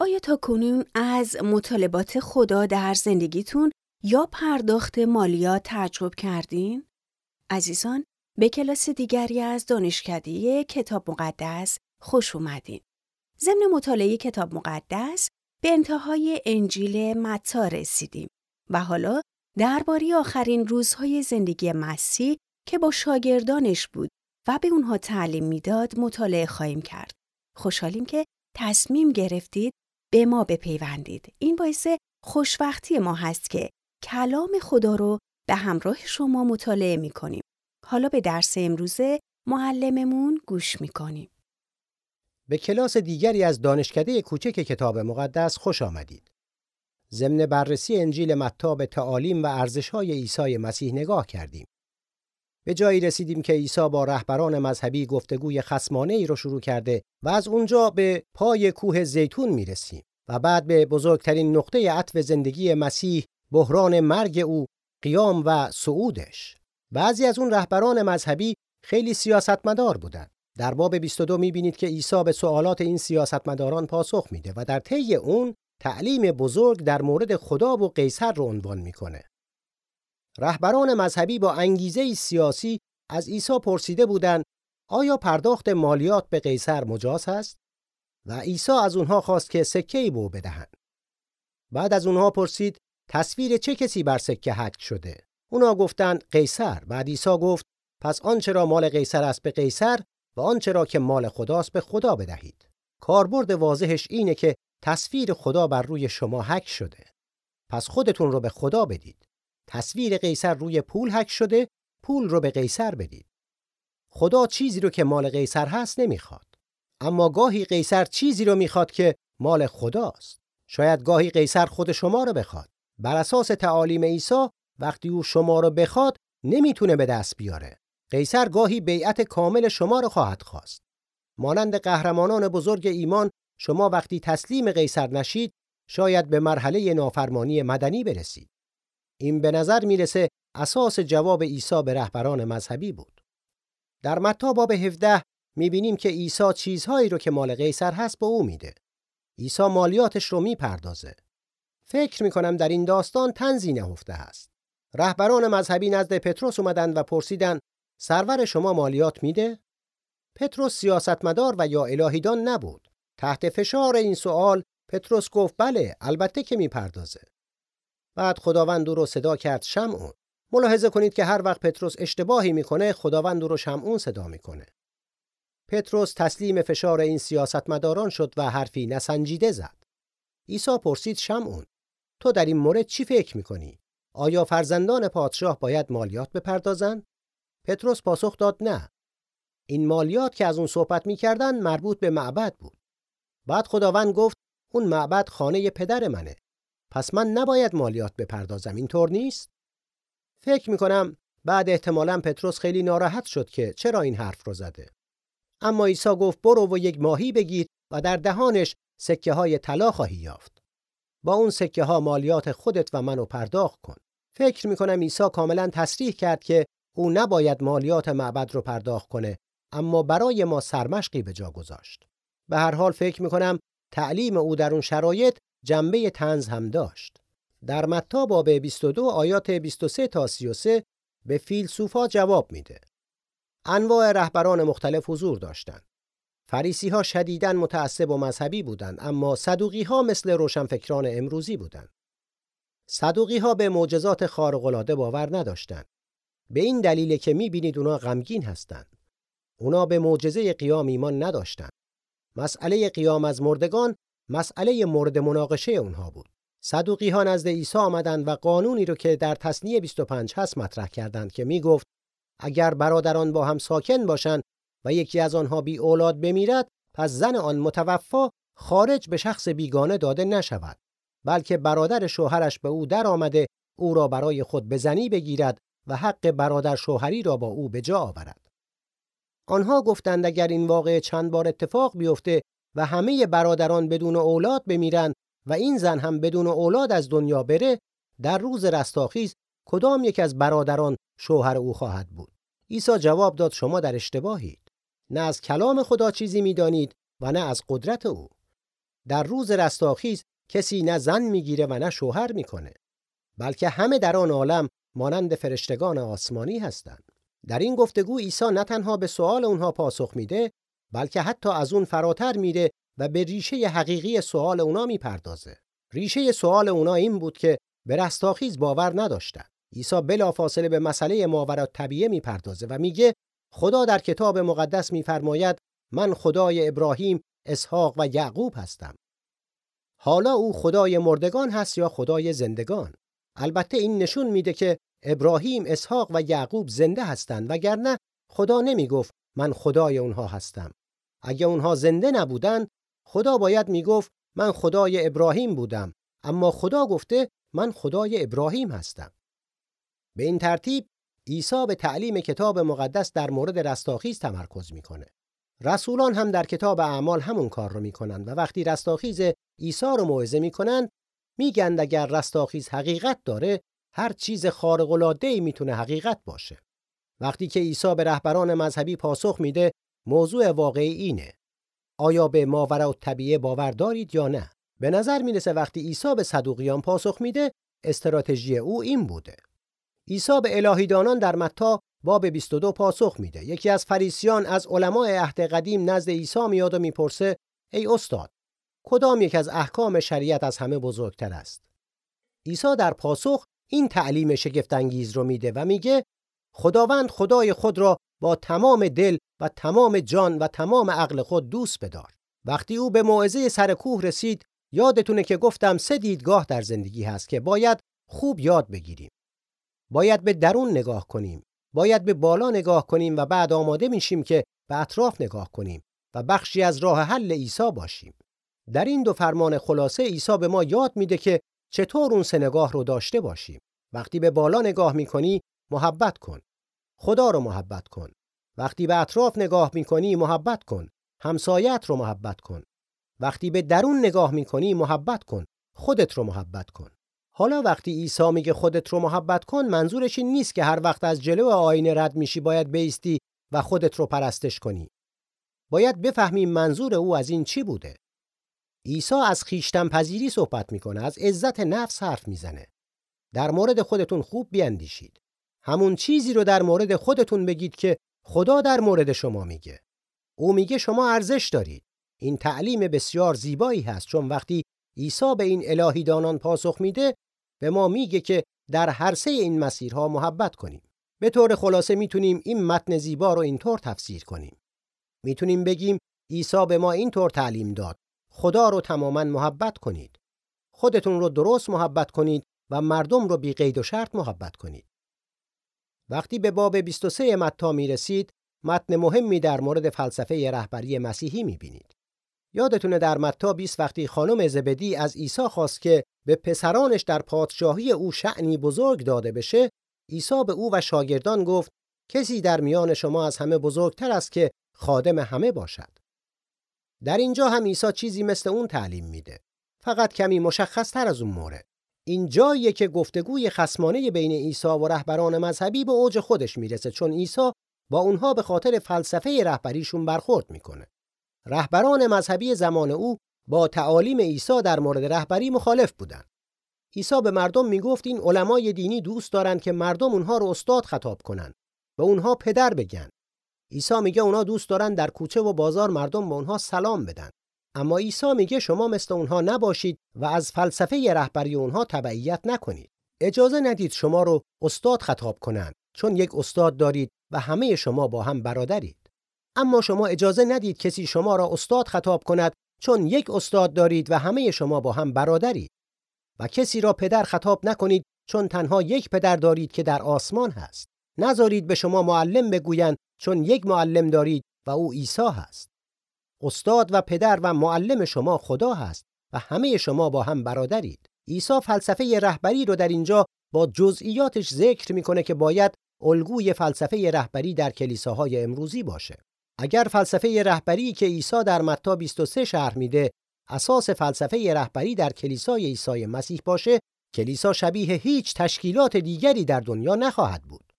آیا تا کنون از مطالبات خدا در زندگیتون یا پرداخت مالیات تعجب کردین؟ عزیزان، به کلاس دیگری از دانشکده کتاب مقدس خوش اومدین. ضمن مطالعه کتاب مقدس به انتهای انجیل متا رسیدیم و حالا درباره آخرین روزهای زندگی مسیح که با شاگردانش بود و به اونها تعلیم می‌داد مطالعه خواهیم کرد. خوشحالیم که تصمیم گرفتید به ما بپیوندید. این باعث خوشوقتی ما هست که کلام خدا رو به همراه شما مطالعه می کنیم. حالا به درس امروزه معلممون گوش می کنیم. به کلاس دیگری از دانشکده کوچک کتاب مقدس خوش آمدید. ضمن بررسی انجیل متی به تعالیم و ارزش‌های عیسی مسیح نگاه کردیم. به جایی رسیدیم که عیسی با رهبران مذهبی گفتگوی خسمانه ای رو شروع کرده و از اونجا به پای کوه زیتون می‌رسیم و بعد به بزرگترین نقطه عطف زندگی مسیح بحران مرگ او قیام و صعودش. بعضی از اون رهبران مذهبی خیلی سیاستمدار بودند. در باب 22 می‌بینید که عیسی به سوالات این سیاستمداران پاسخ میده و در طی اون تعلیم بزرگ در مورد خدا و قیصر رو عنوان می‌کنه. رهبران مذهبی با انگیزه سیاسی از عیسی پرسیده بودند آیا پرداخت مالیات به قیصر مجاز است؟ و عیسی از اونها خواست که سکه ای به بدهند. بعد از اونها پرسید تصویر چه کسی بر سکه حک شده؟ اونا گفتند قیصر. بعد عیسی گفت پس آنچه را مال قیصر است به قیصر و آنچه را که مال خداست به خدا بدهید. کاربرد واضحش اینه که تصویر خدا بر روی شما حک شده. پس خودتون رو به خدا بدید. تصویر قیصر روی پول حک شده پول رو به قیصر بدید. خدا چیزی رو که مال قیصر هست نمی‌خواد. اما گاهی قیصر چیزی رو می‌خواد که مال خداست. شاید گاهی قیصر خود شما رو بخواد. بر اساس تعالیم عیسی وقتی او شما رو بخواد نمی‌تونه به دست بیاره. قیصر گاهی بیعت کامل شما رو خواهد خواست. مانند قهرمانان بزرگ ایمان شما وقتی تسلیم قیصر نشید شاید به مرحله نافرمانی مدنی برسید. این به نظر می‌رسه اساس جواب عیسی به رهبران مذهبی بود. در متی باب 17 می‌بینیم که عیسی چیزهایی رو که مال قیصر هست به او میده. عیسی مالیاتش رو می‌پردازه. فکر می‌کنم در این داستان تنزی نهفته است. رهبران مذهبی نزد پتروس اومدند و پرسیدند سرور شما مالیات میده؟ پتروس سیاستمدار و یا الهیدان نبود. تحت فشار این سوال پتروس گفت بله البته که می‌پردازه. بعد خداوند او رو صدا کرد شمعون. ملاحظه کنید که هر وقت پتروس اشتباهی می‌کنه خداوند او رو شمعون صدا می‌کنه. پتروس تسلیم فشار این سیاستمداران شد و حرفی نسنجیده زد. عیسی پرسید شمعون تو در این مورد چی فکر می‌کنی؟ آیا فرزندان پادشاه باید مالیات بپردازند؟ پتروس پاسخ داد نه. این مالیات که از اون صحبت می‌کردن مربوط به معبد بود. بعد خداوند گفت اون معبد خانه پدر منه. پس من نباید مالیات بپردازم اینطور نیست؟ فکر می‌کنم بعد احتمالا پتروس خیلی ناراحت شد که چرا این حرف رو زده. اما عیسی گفت برو و یک ماهی بگیر و در دهانش سکه های طلا خواهی یافت. با اون سکه ها مالیات خودت و منو پرداخت کن. فکر می‌کنم عیسی کاملا تصریح کرد که او نباید مالیات معبد رو پرداخت کنه اما برای ما سرمشقی به جا گذاشت. به هر حال فکر می‌کنم تعلیم او در اون شرایط جنبه تنز هم داشت. در متا باب 22 آیات 23 تا 33 به فیلسوفا جواب میده. انواع رهبران مختلف حضور داشتند. فریسی ها شدیداً متعصب و مذهبی بودند اما صدوقی ها مثل روشنفکران امروزی بودند. صدوقی ها به معجزات خارق باور نداشتند. به این دلیل که می‌بینید اونا غمگین هستند. اونا به معجزه قیام ایمان نداشتند. مسئله قیام از مردگان مسئله مورد مناقشه اونها بود. صدوقی ها نزد عیسی آمدند و قانونی رو که در تصنیه 25 هست مطرح کردند که می گفت اگر برادران با هم ساکن باشند و یکی از آنها بی اولاد بمیرد پس زن آن متوفا خارج به شخص بیگانه داده نشود بلکه برادر شوهرش به او در آمده او را برای خود به زنی بگیرد و حق برادر شوهری را با او به جا آورد آنها گفتند اگر این واقع چند بار اتفاق بیفته و همه برادران بدون اولاد بمیرند و این زن هم بدون اولاد از دنیا بره در روز رستاخیز کدام یک از برادران شوهر او خواهد بود؟ عیسی جواب داد شما در اشتباهید. نه از کلام خدا چیزی می‌دانید و نه از قدرت او. در روز رستاخیز کسی نه زن می‌گیره و نه شوهر می‌کنه بلکه همه در آن عالم مانند فرشتگان آسمانی هستند. در این گفتگو عیسی نه تنها به سوال اونها پاسخ میده بلکه حتی از اون فراتر میره و به ریشه حقیقی سوال اونا می‌پردازه ریشه سوال اونا این بود که به رستاخیز باور نداشتند عیسی بلافاصله به مسئله ماورا طبیعه می‌پردازه و میگه خدا در کتاب مقدس میفرماید من خدای ابراهیم، اسحاق و یعقوب هستم. حالا او خدای مردگان هست یا خدای زندگان؟ البته این نشون میده که ابراهیم، اسحاق و یعقوب زنده هستند وگرنه خدا نمی‌گفت من خدای اونها هستم. اگه اونها زنده نبودن خدا باید می‌گفت من خدای ابراهیم بودم اما خدا گفته من خدای ابراهیم هستم. به این ترتیب عیسی به تعلیم کتاب مقدس در مورد رستاخیز تمرکز می‌کنه. رسولان هم در کتاب اعمال همون کار رو می‌کنن و وقتی رستاخیز عیسی رو موعظه می‌کنن میگن اگر رستاخیز حقیقت داره هر چیز خارق العاده ای می‌تونه حقیقت باشه. وقتی که عیسی به رهبران مذهبی پاسخ میده موضوع واقعی اینه. آیا به ماورا و طبیعه باور دارید یا نه؟ به نظر می‌رسه وقتی عیسی به صدوقیان پاسخ میده استراتژی او این بوده. عیسی به الهیدانان در متا باب 22 پاسخ میده. یکی از فریسیان از علمای عهد قدیم نزد عیسی میاد و می‌پرسه ای استاد کدام یک از احکام شریعت از همه بزرگتر است؟ عیسی در پاسخ این تعلیم شگفت انگیز رو میده و میگه خداوند خدای خود را با تمام دل و تمام جان و تمام عقل خود دوست بدار. وقتی او به موعظه سر کوه رسید یادتونه که گفتم سه دیدگاه در زندگی هست که باید خوب یاد بگیریم. باید به درون نگاه کنیم. باید به بالا نگاه کنیم و بعد آماده میشیم که به اطراف نگاه کنیم و بخشی از راه حل عیسی باشیم. در این دو فرمان خلاصه عیسی به ما یاد میده که چطور اون سه نگاه رو داشته باشیم. وقتی به بالا نگاه می‌کنی محبت کن. خدا رو محبت کن. وقتی به اطراف نگاه می‌کنی محبت کن. همسایت رو محبت کن. وقتی به درون نگاه می‌کنی محبت کن. خودت رو محبت کن. حالا وقتی عیسی میگه خودت رو محبت کن منظورش این نیست که هر وقت از جلو آینه رد میشی باید بیستی و خودت رو پرستش کنی. باید بفهمیم منظور او از این چی بوده. عیسی از خیشتن پذیری صحبت می‌کنه از عزت نفس حرف می‌زنه. در مورد خودتون خوب بیاندیشید. همون چیزی رو در مورد خودتون بگید که خدا در مورد شما میگه. او میگه شما ارزش دارید. این تعلیم بسیار زیبایی هست چون وقتی عیسی به این الهی دانان پاسخ میده به ما میگه که در هر سه این مسیرها محبت کنیم. به طور خلاصه می‌تونیم این متن زیبا رو اینطور تفسیر کنیم. می‌تونیم بگیم عیسی به ما اینطور تعلیم داد. خدا رو تماما محبت کنید. خودتون رو درست محبت کنید و مردم رو بی قید و شرط محبت کنید. وقتی به باب 23 متا می رسید، متن مهمی در مورد فلسفه رهبری مسیحی می بینید. یادتونه در متا 20 وقتی خانم زبدی از عیسی خواست که به پسرانش در پادشاهی او شعنی بزرگ داده بشه، عیسی به او و شاگردان گفت کسی در میان شما از همه بزرگتر است که خادم همه باشد. در اینجا هم عیسی چیزی مثل اون تعلیم میده. فقط کمی مشخص تر از اون مورد. این جاییه که گفتگوی خسمانه بین عیسی و رهبران مذهبی به اوج خودش می‌رسه چون عیسی با اونها به خاطر فلسفه رهبریشون برخورد می‌کنه. رهبران مذهبی زمان او با تعالیم عیسی در مورد رهبری مخالف بودند. عیسی به مردم می‌گفت این علمای دینی دوست دارند که مردم اونها رو استاد خطاب کنند و اونها پدر بگن. عیسی میگه اونها دوست دارن در کوچه و بازار مردم به اونها سلام بدن. اما عیسی میگه شما مثل اونها نباشید و از فلسفه رهبری اونها تبعیت نکنید. اجازه ندید شما رو استاد خطاب کنند چون یک استاد دارید و همه شما با هم برادرید. اما شما اجازه ندید کسی شما را استاد خطاب کند چون یک استاد دارید و همه شما با هم برادرید. و کسی را پدر خطاب نکنید چون تنها یک پدر دارید که در آسمان هست. نذارید به شما معلم بگویند چون یک معلم دارید و او عیسی هست. استاد و پدر و معلم شما خدا هست و همه شما با هم برادرید. عیسی فلسفه رهبری رو در اینجا با جزئیاتش ذکر می‌کنه که باید الگوی فلسفه رهبری در کلیساهای امروزی باشه. اگر فلسفه رهبری که عیسی در متی 23 شرح میده اساس فلسفه رهبری در کلیسای عیسی مسیح باشه کلیسا شبیه هیچ تشکیلات دیگری در دنیا نخواهد بود.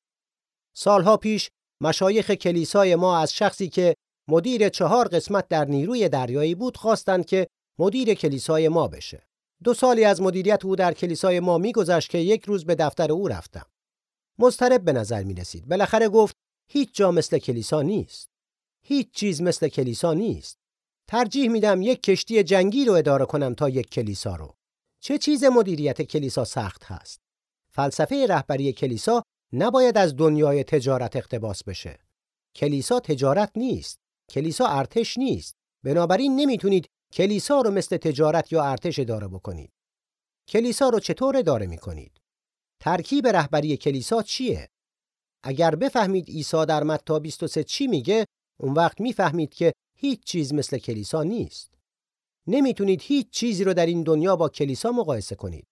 سالها پیش مشایخ کلیسای ما از شخصی که مدیر چهار قسمت در نیروی دریایی بود خواستند که مدیر کلیسای ما بشه. دو سالی از مدیریت او در کلیسای ما میگذشت که یک روز به دفتر او رفتم. مضطرب به نظر می رسید. بالاخره گفت هیچ جا مثل کلیسا نیست. هیچ چیز مثل کلیسا نیست. ترجیح میدم یک کشتی جنگی رو اداره کنم تا یک کلیسا رو. چه چیز مدیریت کلیسا سخت هست؟ فلسفه رهبری کلیسا نباید از دنیای تجارت اقتباس بشه. کلیسا تجارت نیست. کلیسا ارتش نیست. بنابراین نمی‌تونید کلیسا رو مثل تجارت یا ارتش اداره بکنید. کلیسا رو چطور اداره می‌کنید؟ ترکیب رهبری کلیسا چیه؟ اگر بفهمید عیسی در متی 23 چی میگه، اون وقت می‌فهمید که هیچ چیز مثل کلیسا نیست. نمی‌تونید هیچ چیزی رو در این دنیا با کلیسا مقایسه کنید.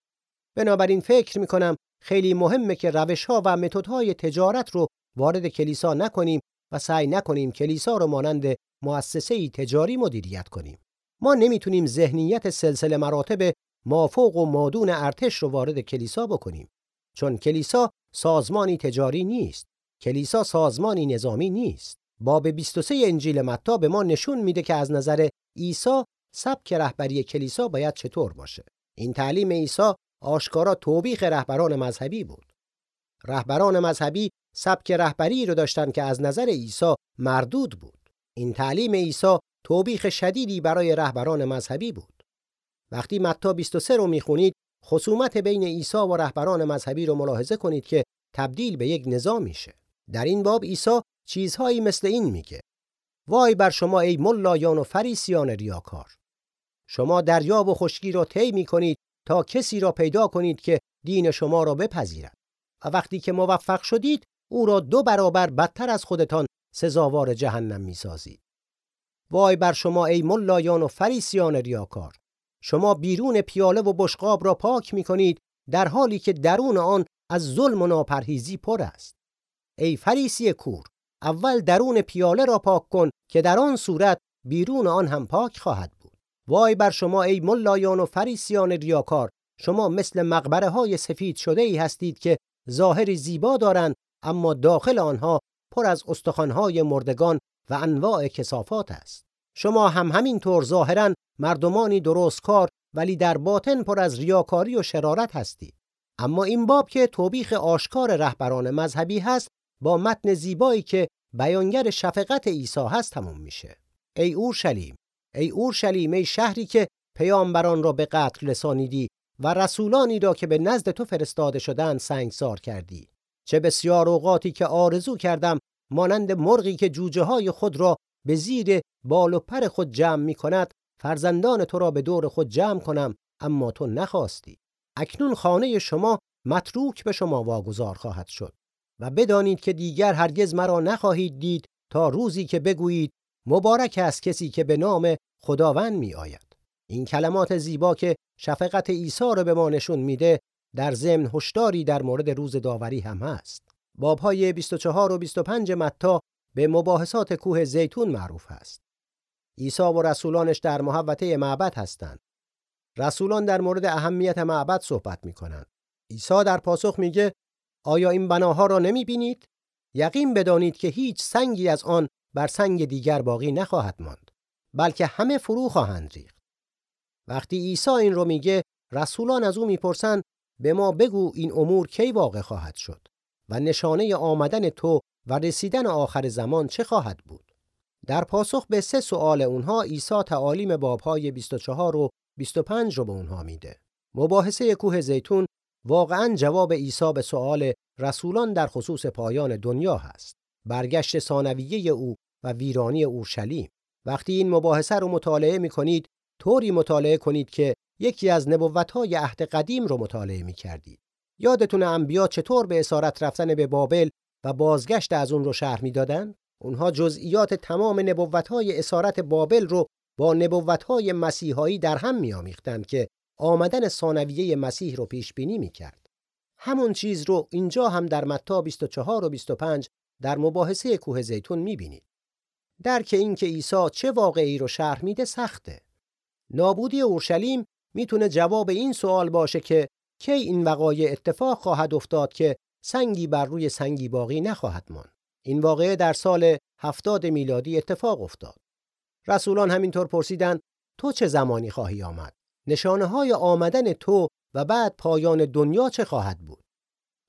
بنابراین فکر می‌کنم خیلی مهمه که روش ها و متدهای تجارت رو وارد کلیسا نکنیم و سعی نکنیم کلیسا رو مانند مؤسسه تجاری مدیریت کنیم. ما نمی‌تونیم ذهنیت سلسله مراتب مافوق و مادون ارتش رو وارد کلیسا بکنیم چون کلیسا سازمانی تجاری نیست. کلیسا سازمانی نظامی نیست. باب 23 انجیل متی به ما نشون میده که از نظر عیسی سبک رهبری کلیسا باید چطور باشه. این تعلیم عیسی آشکارا توبیخ رهبران مذهبی بود. رهبران مذهبی سبک رهبری رو داشتن که از نظر عیسی مردود بود. این تعلیم عیسی توبیخ شدیدی برای رهبران مذهبی بود. وقتی متی 23 رو می‌خونید خصومت بین عیسی و رهبران مذهبی رو ملاحظه کنید که تبدیل به یک نظام میشه. در این باب عیسی چیزهایی مثل این میگه. وای بر شما ای ملایان و فریسیان ریاکار. شما دریا و خشکی را طی می‌کنید تا کسی را پیدا کنید که دین شما را بپذیرد. و وقتی که موفق شدید او را دو برابر بدتر از خودتان سزاوار جهنم می‌سازید. وای بر شما ای ملایان و فریسیان ریاکار! شما بیرون پیاله و بشقاب را پاک می کنید در حالی که درون آن از ظلم و ناپرهیزی پر است. ای فریسی کور اول درون پیاله را پاک کن که در آن صورت بیرون آن هم پاک خواهد بود. وای بر شما ای ملایان و فریسیان ریاکار! شما مثل مقبره های سفید شده ای هستید که ظاهر زیبا دارند اما داخل آنها پر از استخوان‌های مردگان و انواع کسافات است. شما هم همین طور ظاهرا مردمانی درست کار ولی در باطن پر از ریاکاری و شرارت هستید. اما این باب که توبیخ آشکار رهبران مذهبی هست با متن زیبایی که بیانگر شفقت عیسی هست تموم میشه. ای اورشلیم ای اورشلیم ای شهری که پیامبران را به قتل رسانیدی و رسولانی را که به نزد تو فرستاده شدند سنگسار کردی. چه بسیار اوقاتی که آرزو کردم مانند مرغی که جوجه های خود را به زیر بال و پر خود جمع می کند فرزندان تو را به دور خود جمع کنم اما تو نخواستی. اکنون خانه شما متروک به شما واگذار خواهد شد و بدانید که دیگر هرگز مرا نخواهید دید تا روزی که بگویید مبارک است کسی که به نام خداوند می آید این کلمات زیبا که شفقت عیسی را به ما نشون میده در ضمن هشداری در مورد روز داوری هم هست بابهای 24 و 25 متا به مباحثات کوه زیتون معروف است. عیسی و رسولانش در محوطه معبد هستند. رسولان در مورد اهمیت معبد صحبت می کنند. عیسی در پاسخ میگه آیا این بناها را نمی بینید؟ یقین بدانید که هیچ سنگی از آن بر سنگ دیگر باقی نخواهد ماند بلکه همه فرو خواهند ریخت. وقتی عیسی این رو میگه رسولان از او می‌پرسند به ما بگو این امور کی واقع خواهد شد و نشانه آمدن تو و رسیدن آخر زمان چه خواهد بود؟ در پاسخ به سه سوال اونها عیسی تعالیم بابهای 24 و 25 رو به اونها میده. مباحثه کوه زیتون واقعا جواب عیسی به سوال رسولان در خصوص پایان دنیا هست. برگشت ثانویه او و ویرانی اورشلیم. وقتی این مباحثه رو مطالعه می کنید، طوری مطالعه کنید که یکی از نبوتهای عهد قدیم رو مطالعه می کردید. یادتون انبیا چطور به اسارت رفتن به بابل و بازگشت از اون رو شرح می‌دادند اونها جزئیات تمام نبوت‌های اسارت بابل رو با نبوت‌های مسیحایی در هم میآمیختند که آمدن ثانویه مسیح رو پیش بینی می‌کرد. همون چیز رو اینجا هم در متی 24 و 25 در مباحثه کوه زیتون می‌بینید. درک این که عیسی چه واقعی رو شرح میده سخته. نابودی اورشلیم می‌تونه جواب این سوال باشه که کی این وقایع اتفاق خواهد افتاد که سنگی بر روی سنگی باقی نخواهد ماند. این واقعه در سال هفتاد میلادی اتفاق افتاد. رسولان همینطور پرسیدند تو چه زمانی خواهی آمد نشانه های آمدن تو و بعد پایان دنیا چه خواهد بود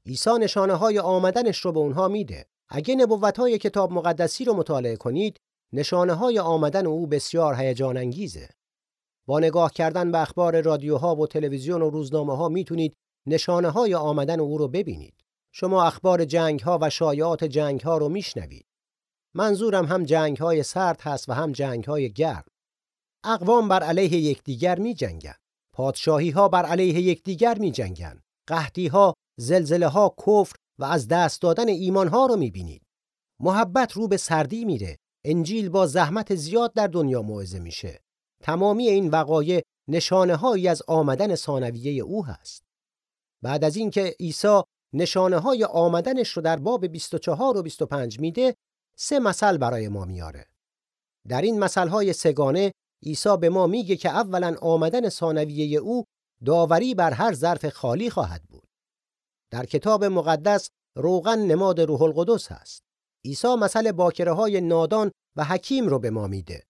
عیسی نشانه های آمدنش رو به اونها میده اگه نبوت های کتاب مقدسی رو مطالعه کنید نشانه های آمدن او بسیار هیجان انگیزه با نگاه کردن به اخبار رادیوها و تلویزیون و روزنامه ها می‌تونید نشانه های آمدن او رو ببینید شما اخبار جنگ ها و شایعات جنگ ها رو میشنوید منظورم هم جنگ های سرد هست و هم جنگ های گرم اقوام بر علیه یکدیگر می جنگن. پادشاهی ها بر علیه یکدیگر می جنگن. قحطی ها، زلزله ها، کفر و از دست دادن ایمان ها رو می بینید. محبت رو به سردی میره. انجیل با زحمت زیاد در دنیا موعظه میشه. تمامی این وقایع نشانه هایی از آمدن ثانویه او هست. بعد از اینکه عیسی نشانه های آمدنش رو در باب 24 و 25 میده، سه مثل برای ما میاره. در این مثل های سگانه عیسی به ما میگه که اولا آمدن ثانویه او داوری بر هر ظرف خالی خواهد بود. در کتاب مقدس روغن نماد روح القدس هست. عیسی مثل باکره های نادان و حکیم رو به ما میده.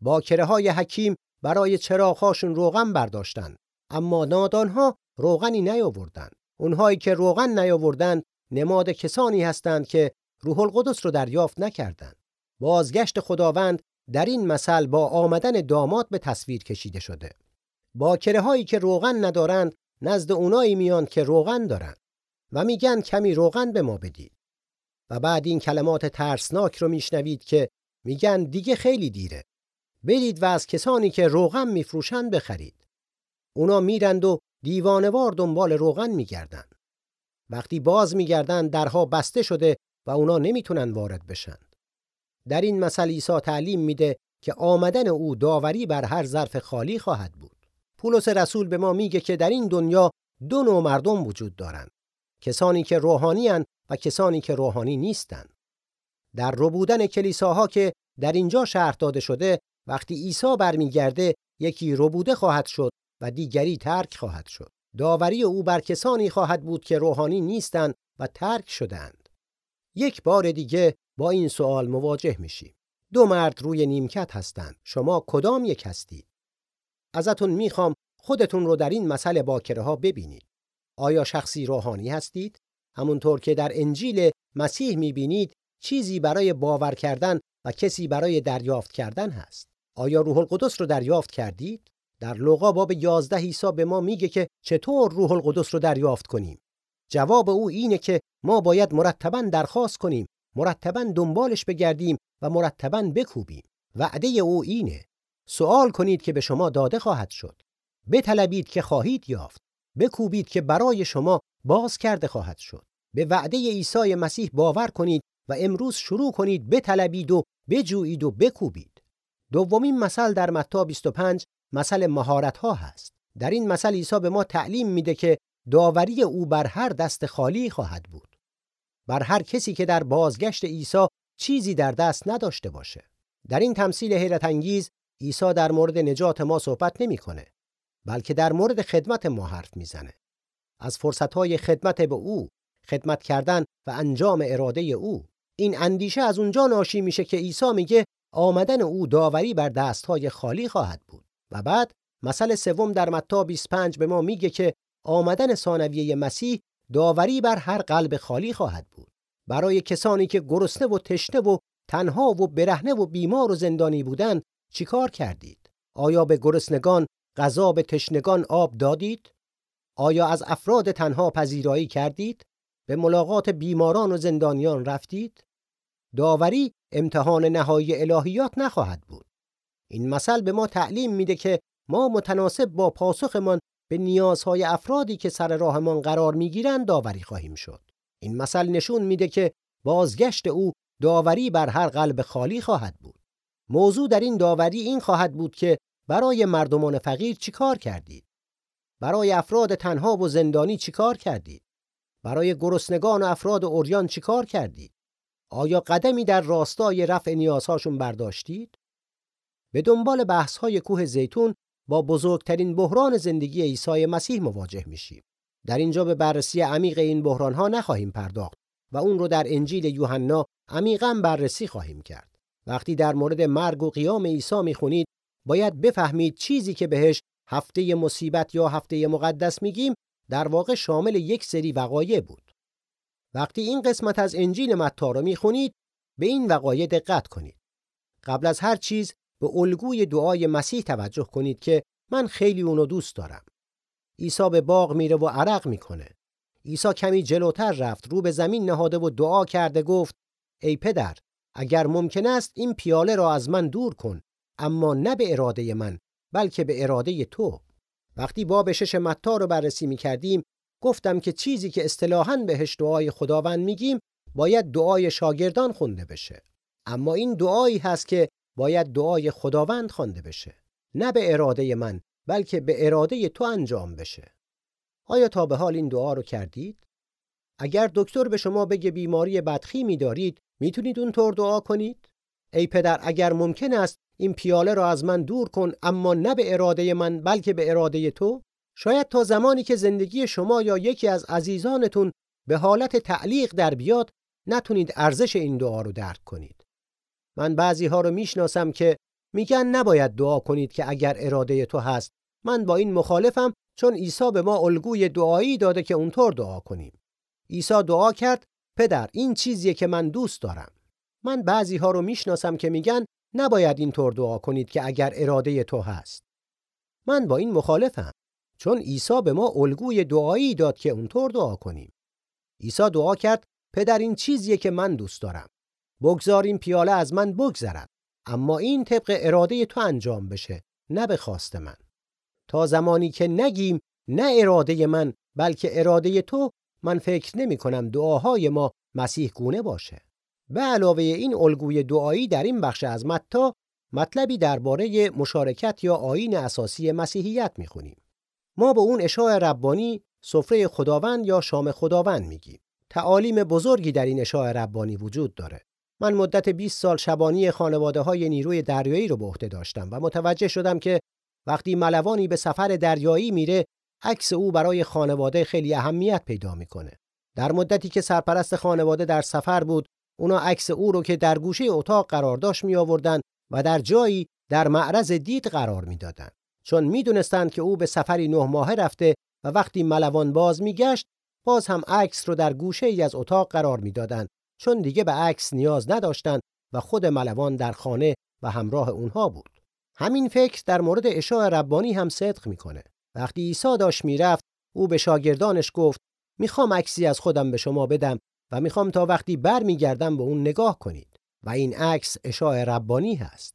باکره های حکیم برای چراغهاشون روغن برداشتن اما نادانها روغنی نیاوردن. اونهایی که روغن نیاوردن نماد کسانی هستند که روح القدس رو دریافت نکردند. بازگشت خداوند در این مثل با آمدن داماد به تصویر کشیده شده. باکره هایی که روغن ندارند نزد اونایی میان که روغن دارند و میگن کمی روغن به ما بدید. و بعد این کلمات ترسناک رو میشنوید که میگن دیگه خیلی دیره. برید و از کسانی که روغن میفروشند بخرید. اونا میرند و دیوانوار دنبال روغن میگردند. وقتی باز میگردند درها بسته شده و اونا نمی‌تونن وارد بشن. در این مثل عیسی تعلیم میده که آمدن او داوری بر هر ظرف خالی خواهد بود. پولس رسول به ما میگه که در این دنیا دو نوع مردم وجود دارند. کسانی که روحانی و کسانی که روحانی نیستند. در ربودن کلیساها که در اینجا شرح داده شده وقتی عیسی برمیگرده یکی ربوده خواهد شد و دیگری ترک خواهد شد. داوری او بر کسانی خواهد بود که روحانی نیستند و ترک شدند. یک بار دیگه با این سوال مواجه میشیم. دو مرد روی نیمکت هستند. شما کدام یک هستید؟ ازتون می‌خوام خودتون رو در این مسئله باکره ها ببینید. آیا شخصی روحانی هستید؟ همونطور که در انجیل مسیح می‌بینید چیزی برای باور کردن و کسی برای دریافت کردن هست. آیا روح القدس رو دریافت کردید؟ در لوقا باب 11 عیسی به ما میگه که چطور روح القدس رو دریافت کنیم. جواب او اینه که ما باید مرتبا درخواست کنیم مرتبا دنبالش بگردیم و مرتبا بکوبیم. وعده او اینه. سوال کنید که به شما داده خواهد شد. بطلبید که خواهید یافت. بکوبید که برای شما باز کرده خواهد شد. به وعده عیسی مسیح باور کنید و امروز شروع کنید بطلبید و بجویید و بکوبید. دومین مثل در متی 25 مثل مهارت ها هست. در این مثل عیسی به ما تعلیم میده که داوری او بر هر دست خالی خواهد بود. بر هر کسی که در بازگشت عیسی چیزی در دست نداشته باشه. در این تمثیل حیرت انگیز عیسی در مورد نجات ما صحبت نمی‌کنه بلکه در مورد خدمت ما حرف می‌زنه. از فرصتهای خدمت به او خدمت کردن و انجام اراده او. این اندیشه از اونجا ناشی میشه که عیسی میگه آمدن او داوری بر دستهای خالی خواهد بود و بعد مسئله سوم در متی 25 به ما میگه که آمدن ثانویه مسیح داوری بر هر قلب خالی خواهد بود. برای کسانی که گرسنه و تشنه و تنها و برهنه و بیمار و زندانی بودند چیکار کردید؟ آیا به گرسنگان غذا به تشنگان آب دادید؟ آیا از افراد تنها پذیرایی کردید؟ به ملاقات بیماران و زندانیان رفتید؟ داوری امتحان نهایی الهیات نخواهد بود این مثل به ما تعلیم میده که ما متناسب با پاسخمان به نیازهای افرادی که سر راهمان قرار می‌گیرند داوری خواهیم شد. این مثل نشون میده که بازگشت او داوری بر هر قلب خالی خواهد بود. موضوع در این داوری این خواهد بود که برای مردمان فقیر چیکار کردید؟ برای افراد تنها و زندانی چیکار کردید؟ برای گرسنگان و افراد اوریان چیکار کردید؟ آیا قدمی در راستای رفع نیازهاشون برداشتید؟ به دنبال بحث‌های کوه زیتون با بزرگترین بحران زندگی عیسی مسیح مواجه میشیم. در اینجا به بررسی عمیق این بحران ها نخواهیم پرداخت و اون رو در انجیل یوحنا عمیقا بررسی خواهیم کرد. وقتی در مورد مرگ و قیام عیسی می‌خونید باید بفهمید چیزی که بهش هفته مصیبت یا هفته مقدس میگیم در واقع شامل یک سری وقایع بود. وقتی این قسمت از انجیل متی رو می‌خونید به این وقایع دقت کنید. قبل از هر چیز به الگوی دعای مسیح توجه کنید که من خیلی اونو دوست دارم. عیسی به باغ میره و عرق می‌کنه. عیسی کمی جلوتر رفت رو به زمین نهاده و دعا کرده گفت ای پدر اگر ممکن است این پیاله را از من دور کن اما نه به اراده من بلکه به اراده تو وقتی باب شش متا رو بررسی می کردیم گفتم که چیزی که اصطلاحاً بهش دعای خداوند میگیم باید دعای شاگردان خونده بشه. اما این دعایی هست که باید دعای خداوند خوانده بشه. نه به اراده من بلکه به اراده تو انجام بشه. آیا تا به حال این دعا رو کردید؟ اگر دکتر به شما بگه بیماری بدخیمی دارید می‌تونید اونطور دعا کنید؟ ای پدر اگر ممکن است این پیاله را از من دور کن اما نه به اراده من بلکه به اراده تو. شاید تا زمانی که زندگی شما یا یکی از عزیزانتون به حالت تعلیق در بیاد نتونید ارزش این دعا رو درک کنید. من بعضی ها رو می‌شناسم که میگن نباید دعا کنید که اگر اراده تو هست من با این مخالفم چون عیسی به ما الگوی دعایی داده که اونطور دعا کنیم. عیسی دعا کرد پدر این چیزیه که من دوست دارم. من بعضی ها رو می‌شناسم که میگن نباید اینطور دعا کنید که اگر اراده تو هست. من با این مخالفم. چون عیسی به ما الگوی دعایی داد که اونطور دعا کنیم. عیسی دعا کرد پدر این چیزیه که من دوست دارم. بگذار این پیاله از من بگذرد اما این طبق اراده تو انجام بشه نه به خواست من. تا زمانی که نگیم نه اراده من بلکه اراده تو من فکر نمی کنم دعاهای ما مسیح گونه باشه. به علاوه این الگوی دعایی در این بخش از متا مطلبی درباره مشارکت یا آیین اساسی مسیحیت می‌خونیم. ما به اون اشاع ربانی سفره خداوند یا شام خداوند میگیم. تعالیم بزرگی در این اشاع ربانی وجود داره. من مدت 20 سال شبانی خانواده های نیروی دریایی رو به عهده داشتم و متوجه شدم که وقتی ملوانی به سفر دریایی میره عکس او برای خانواده خیلی اهمیت پیدا می‌کنه. در مدتی که سرپرست خانواده در سفر بود اونا عکس او رو که در گوشه اتاق قرار داشت می آوردن و در جایی در معرض دید قرار می‌دادند چون می‌دونستند که او به سفری نه ماهه رفته و وقتی ملوان باز میگشت باز هم عکس رو در گوشه ای از اتاق قرار می‌دادند. چون دیگه به عکس نیاز نداشتند و خود ملوان در خانه و همراه اونها بود. همین فکر در مورد اشاع ربانی هم صدق می‌کنه. وقتی عیسی داشت می‌رفت او به شاگردانش گفت می‌خوام عکسی از خودم به شما بدم و می‌خوام تا وقتی برمیگردم به اون نگاه کنید. و این عکس اشاع ربانی هست.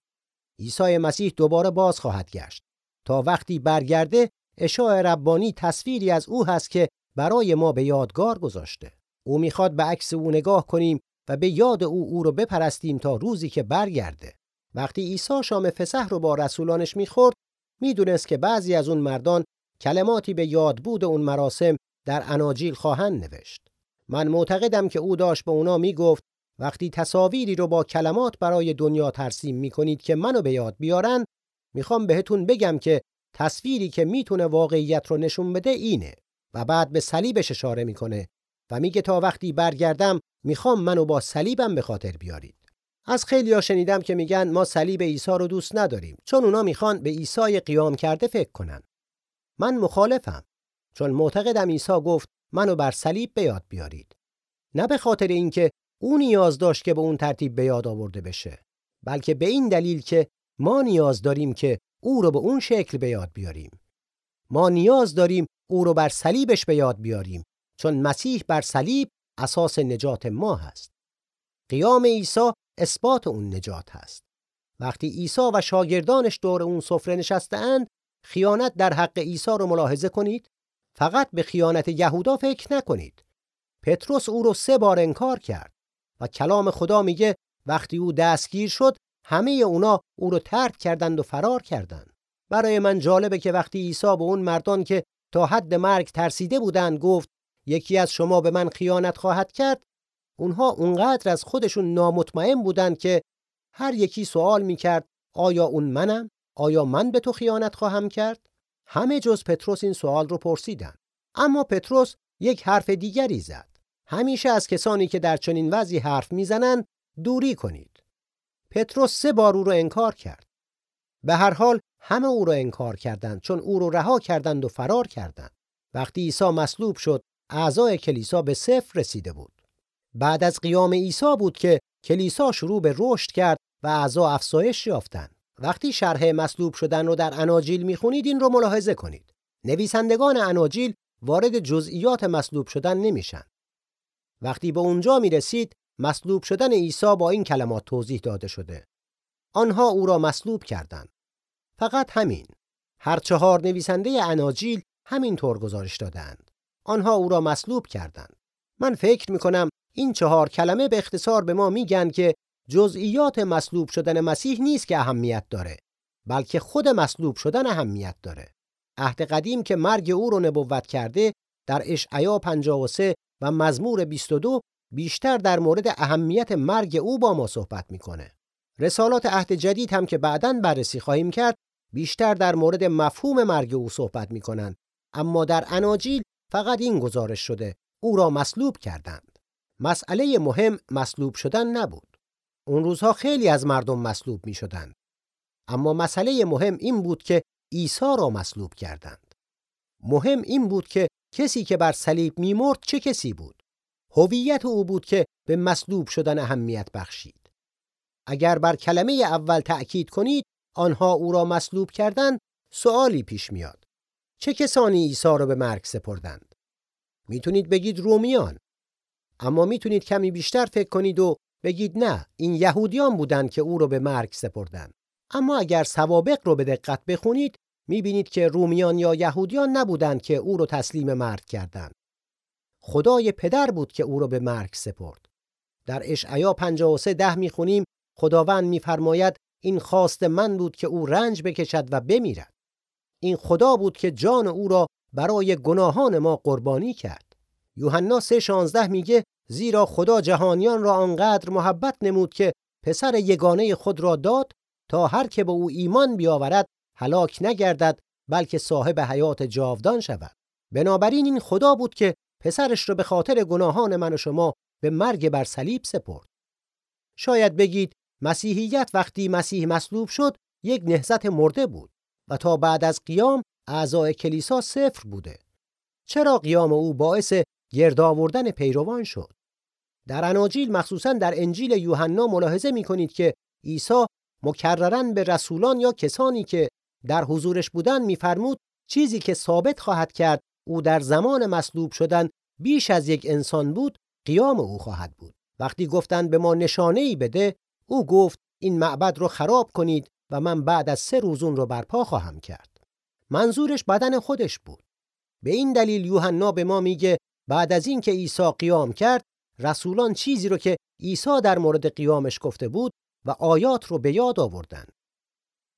عیسی مسیح دوباره باز خواهد گشت. تا وقتی برگرده اشاع ربانی تصویری از او هست که برای ما به یادگار گذاشته. او می‌خواد به عکس او نگاه کنیم و به یاد او او رو بپرستیم تا روزی که برگرده. وقتی عیسی شام فسح رو با رسولانش می‌خورد می‌دونست که بعضی از اون مردان کلماتی به یاد بود اون مراسم در اناجیل خواهند نوشت. من معتقدم که او داشت به اونا می‌گفت وقتی تصاویری رو با کلمات برای دنیا ترسیم می‌کنید که منو به یاد بیارن می‌خوام بهتون بگم که تصویری که می‌تونه واقعیت رو نشون بده اینه و بعد به صلیبش اشاره می‌کنه و میگه تا وقتی برگردم می‌خوام منو با صلیبم به خاطر بیارید. از خیلی ها شنیدم که میگن ما صلیب عیسی رو دوست نداریم چون اونا می‌خوان به عیسی قیام کرده فکر کنن. من مخالفم چون معتقدم عیسی گفت منو بر صلیب به یاد بیارید. نه به خاطر اینکه او نیاز داشت که به اون ترتیب به یاد آورده بشه بلکه به این دلیل که ما نیاز داریم که او رو به اون شکل به یاد بیاریم. ما نیاز داریم او رو بر صلیبش به یاد بیاریم چون مسیح بر صلیب اساس نجات ما هست. قیام عیسی اثبات اون نجات هست. وقتی عیسی و شاگردانش دور اون سفره نشستهاند خیانت در حق عیسی رو ملاحظه کنید. فقط به خیانت یهودا فکر نکنید. پتروس او رو سه بار انکار کرد و کلام خدا میگه وقتی او دستگیر شد همه اونا او رو ترک کردند و فرار کردند. برای من جالبه که وقتی عیسی به اون مردان که تا حد مرگ ترسیده بودند گفت یکی از شما به من خیانت خواهد کرد اونها اونقدر از خودشون نامطمئن بودند که هر یکی سوال می‌کرد آیا اون منم؟ آیا من به تو خیانت خواهم کرد؟ همه جز پتروس این سوال رو پرسیدن اما پتروس یک حرف دیگری زد همیشه از کسانی که در چنین وضعی حرف می‌زنند دوری کنید پتروس سه بار او رو انکار کرد به هر حال همه او را انکار کردند چون او را رها کردند و فرار کردند. وقتی عیسی مصلوب شد، اعضای کلیسا به صفر رسیده بود. بعد از قیام عیسی بود که کلیسا شروع به رشد کرد و اعضا افزایش یافتند. وقتی شرح مصلوب شدن رو در اناجیل می‌خونید این رو ملاحظه کنید. نویسندگان اناجیل وارد جزئیات مصلوب شدن نمیشن. وقتی به اونجا می‌رسید مصلوب شدن عیسی با این کلمات توضیح داده شده. آنها او را مصلوب کردند. فقط همین. هر چهار نویسنده اناجیل همین طور گزارش دادند. آنها او را مصلوب کردند. من فکر می کنم این چهار کلمه به اختصار به ما میگن که جزئیات مصلوب شدن مسیح نیست که اهمیت داره بلکه خود مصلوب شدن اهمیت داره عهد قدیم که مرگ او رو نبوت کرده در اشعیا 53 و مزمور 22 بیشتر در مورد اهمیت مرگ او با ما صحبت می‌کنه. رسالات عهد جدید هم که بعداً بررسی خواهیم کرد بیشتر در مورد مفهوم مرگ او صحبت می‌کنند اما در اناجیل فقط این گزارش شده او را مصلوب کردند. مسئله مهم مصلوب شدن نبود. اون روزها خیلی از مردم مصلوب می شدند. اما مسئله مهم این بود که عیسی را مصلوب کردند. مهم این بود که کسی که بر صلیب میمرد چه کسی بود؟ هویت او بود که به مصلوب شدن اهمیت بخشید. اگر بر کلمه اول تأکید کنید آنها او را مصلوب کردند سوالی پیش میاد. چه کسانی عیسی را به مرگ سپردند؟ می‌تونید بگید رومیان. اما می‌تونید کمی بیشتر فکر کنید و بگید نه این یهودیان بودند که او را به مرگ سپردند. اما اگر سوابق رو به دقت بخونید می‌بینید که رومیان یا یهودیان نبودند که او رو تسلیم مرگ کردند. خدای پدر بود که او را به مرگ سپرد. در اشعیا 53 ده می‌خونیم خداوند میفرماید این خواست من بود که او رنج بکشد و بمیرد. این خدا بود که جان او را برای گناهان ما قربانی کرد. یوحنا 3:16 میگه زیرا خدا جهانیان را آنقدر محبت نمود که پسر یگانه خود را داد تا هر که به او ایمان بیاورد هلاک نگردد بلکه صاحب حیات جاودان شود بنابراین این خدا بود که پسرش را به خاطر گناهان من و شما به مرگ بر صلیب سپرد. شاید بگید مسیحیت وقتی مسیح مصلوب شد یک نهضت مرده بود و تا بعد از قیام اعضای کلیسا صفر بوده. چرا قیام او باعث گرد آوردن پیروان شد؟ در اناجیل مخصوصا در انجیل یوحنا ملاحظه می کنید که عیسی مکررن به رسولان یا کسانی که در حضورش بودن میفرمود چیزی که ثابت خواهد کرد او در زمان مصلوب شدن بیش از یک انسان بود قیام او خواهد بود. وقتی گفتند به ما نشانه ای بده او گفت این معبد رو خراب کنید و من بعد از سه روز اون رو برپا خواهم کرد. منظورش بدن خودش بود. به این دلیل یوحنا به ما میگه بعد از اینکه عیسی قیام کرد رسولان چیزی رو که عیسی در مورد قیامش گفته بود و آیات رو به یاد آوردن.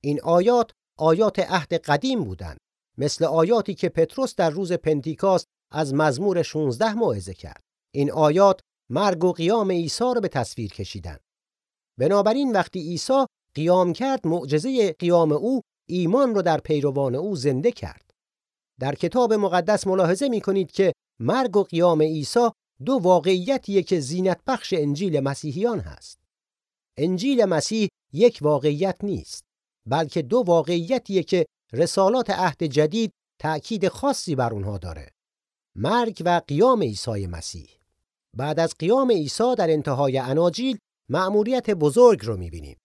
این آیات آیات عهد قدیم بودند مثل آیاتی که پتروس در روز پنتیکاست از مزمور 16 موعظه کرد. این آیات مرگ و قیام عیسی رو به تصویر کشیدن. بنابراین وقتی عیسی قیام کرد معجزه قیام او ایمان رو در پیروان او زنده کرد. در کتاب مقدس ملاحظه می کنید که مرگ و قیام عیسی دو واقعیتیه که زینت بخش انجیل مسیحیان هست. انجیل مسیح یک واقعیت نیست بلکه دو واقعیتیه که رسالات عهد جدید تأکید خاصی بر اونها داره. مرگ و قیام عیسی مسیح. بعد از قیام عیسی در انتهای اناجیل مأموریت بزرگ رو می‌بینیم.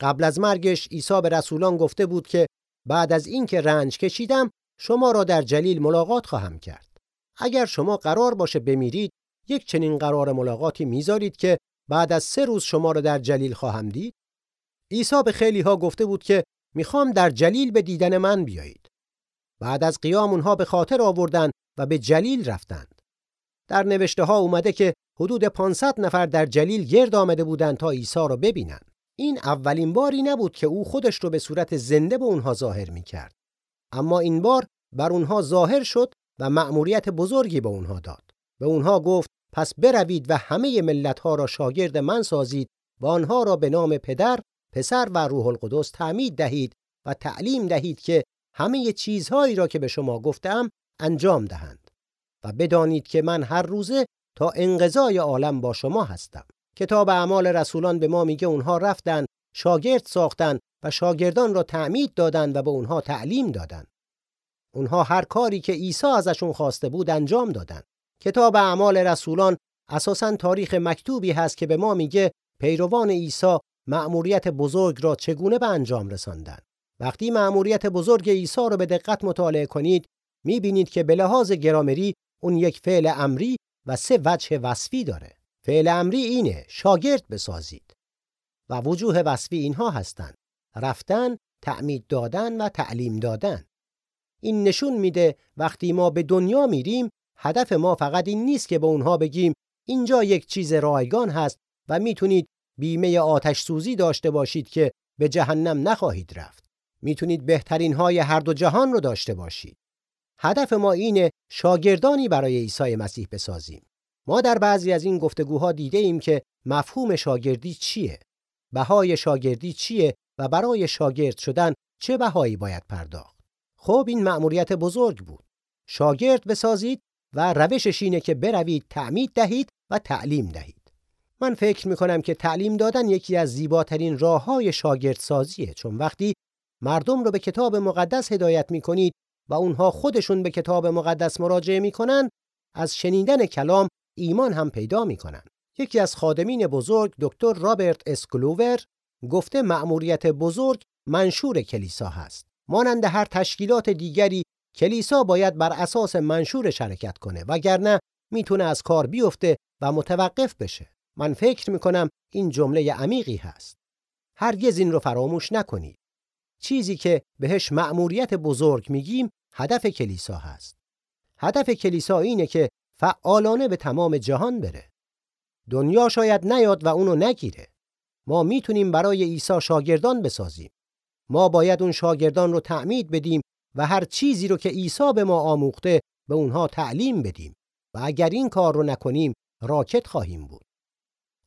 قبل از مرگش عیسی به رسولان گفته بود که بعد از اینکه رنج کشیدم شما را در جلیل ملاقات خواهم کرد. اگر شما قرار باشه بمیرید یک چنین قرار ملاقاتی می‌ذارید که بعد از سه روز شما را در جلیل خواهم دید. عیسی به خیلی ها گفته بود که می‌خوام در جلیل به دیدن من بیایید. بعد از قیام اونها به خاطر آوردن و به جلیل رفتند. در نوشته ها اومده که حدود 500 نفر در جلیل گرد آمده بودند تا عیسی را ببینند این اولین باری نبود که او خودش رو به صورت زنده به اونها ظاهر می‌کرد. اما این بار بر اونها ظاهر شد و مأموریت بزرگی به اونها داد. به اونها گفت پس بروید و همه ملتها را شاگرد من سازید و آنها را به نام پدر، پسر و روح القدس تعمید دهید و تعلیم دهید که همه چیزهایی را که به شما گفتم انجام دهند و بدانید که من هر روزه تا انقضای عالم با شما هستم. کتاب اعمال رسولان به ما میگه اونها رفتن شاگرد ساختند و شاگردان را تعمید دادند و به اونها تعلیم دادند. اونها هر کاری که عیسی ازشون خواسته بود انجام دادند. کتاب اعمال رسولان اساساً تاریخ مکتوبی هست که به ما میگه پیروان عیسی مأموریت بزرگ را چگونه به انجام رساندند. وقتی مأموریت بزرگ عیسی را به دقت مطالعه کنید می‌بینید که به لحاظ گرامری اون یک فعل امری و سه وجه وصفی داره. فعل امری اینه شاگرد بسازید و وجوه وصفی اینها هستند رفتن، تعمید دادن و تعلیم دادن. این نشون میده وقتی ما به دنیا میریم هدف ما فقط این نیست که به اونها بگیم اینجا یک چیز رایگان هست و می‌تونید بیمه آتش سوزی داشته باشید که به جهنم نخواهید رفت. می‌تونید بهترین های هر دو جهان رو داشته باشید. هدف ما اینه شاگردانی برای عیسی مسیح بسازیم. ما در بعضی از این گفتگوها دیده ایم که مفهوم شاگردی چیه؟ بهای شاگردی چیه و برای شاگرد شدن چه بهایی باید پرداخت؟ خب این مأموریت بزرگ بود. شاگرد بسازید و روشش اینه که بروید تعمید دهید و تعلیم دهید. من فکر می کنم که تعلیم دادن یکی از زیباترین راه های شاگرد سازیه چون وقتی مردم رو به کتاب مقدس هدایت می کنید و اونها خودشون به کتاب مقدس مراجعه می کنن از شنیدن کلام ایمان هم پیدا می کنن. یکی از خادمین بزرگ دکتر رابرت اسکلوور گفته مأموریت بزرگ منشور کلیسا هست. مانند هر تشکیلات دیگری کلیسا باید بر اساس منشور شرکت کنه وگرنه می‌تونه از کار بیفته و متوقف بشه. من فکر می‌کنم این جمله عمیقی هست. هرگز این رو فراموش نکنید. چیزی که بهش مأموریت بزرگ میگیم هدف کلیسا هست. هدف کلیسا اینه که فعالانه به تمام جهان بره. دنیا شاید نیاد و اونو نگیره. ما می‌تونیم برای عیسی شاگردان بسازیم. ما باید اون شاگردان رو تعمید بدیم و هر چیزی رو که عیسی به ما آموخته به اونها تعلیم بدیم و اگر این کار رو نکنیم راکت خواهیم بود.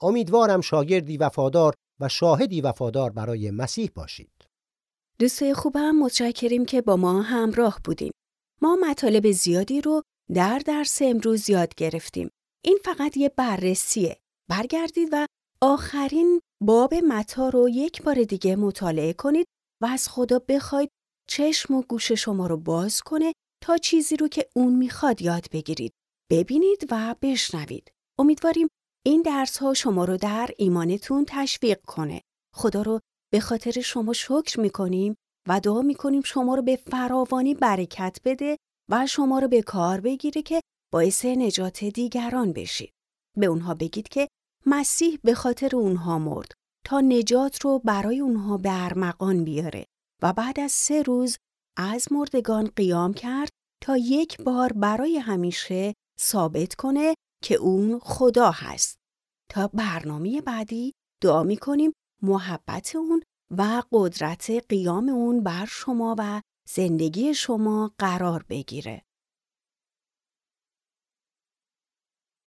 امیدوارم شاگردی وفادار و شاهدی وفادار برای مسیح باشید. دوستای خوبم متشکریم که با ما همراه بودیم. ما مطالب زیادی رو در درس امروز یاد گرفتیم. این فقط یه بررسیه. برگردید و آخرین باب متا رو یک بار دیگه مطالعه کنید و از خدا بخواید چشم و گوش شما رو باز کنه تا چیزی رو که اون می‌خواد یاد بگیرید. ببینید و بشنوید. امیدواریم این درس ها شما رو در ایمانتون تشویق کنه. خدا رو به خاطر شما شکر می‌کنیم و دعا می‌کنیم شما رو به فراوانی برکت بده و شما رو به کار بگیره که باعث نجات دیگران بشید. به اونها بگید که مسیح به خاطر اونها مرد تا نجات رو برای اونها به ارمغان بیاره و بعد از سه روز از مردگان قیام کرد تا یک بار برای همیشه ثابت کنه که اون خدا هست. تا برنامه بعدی دعا می‌کنیم محبت اون و قدرت قیام اون بر شما و زندگی شما قرار بگیره.